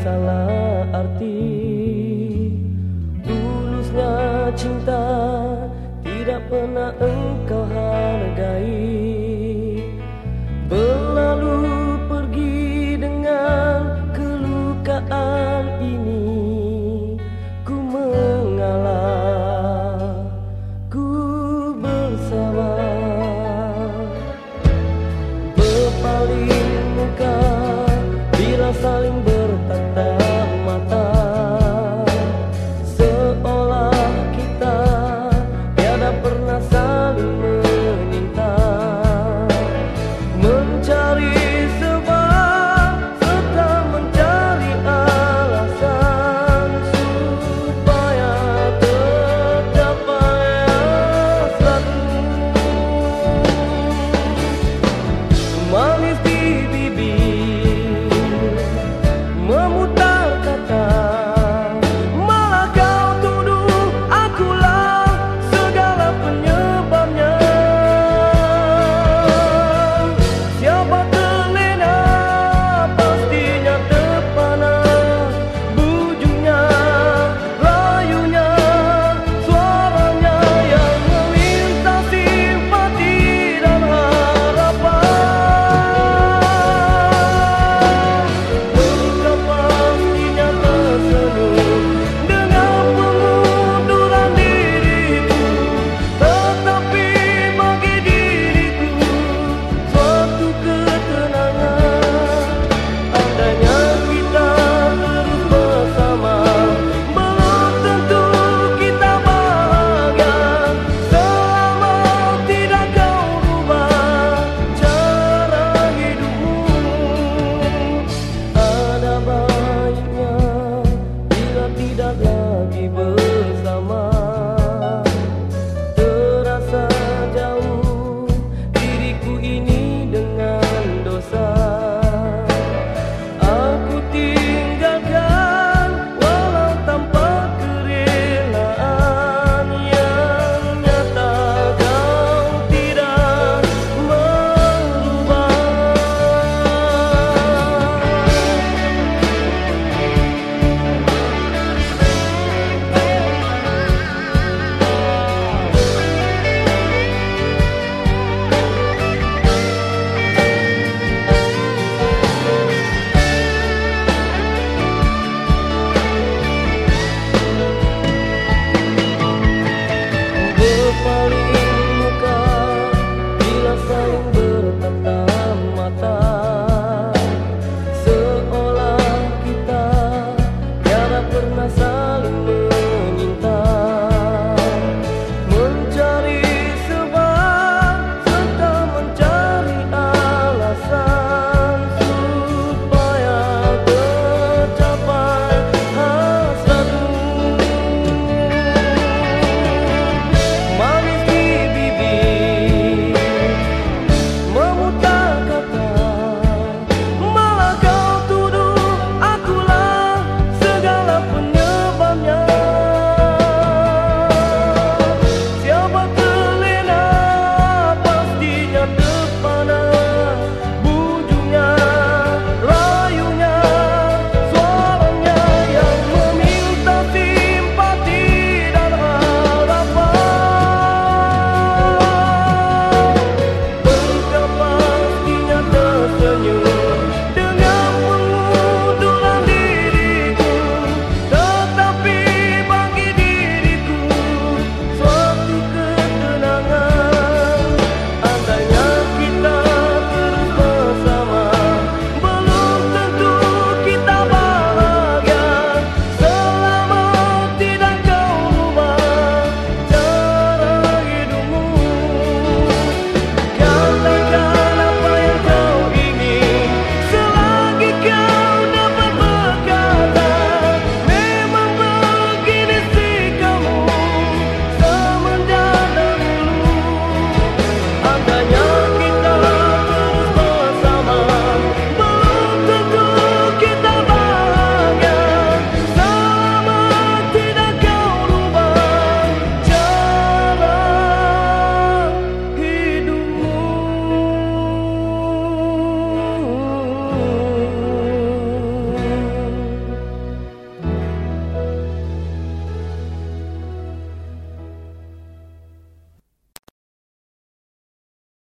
salah arti.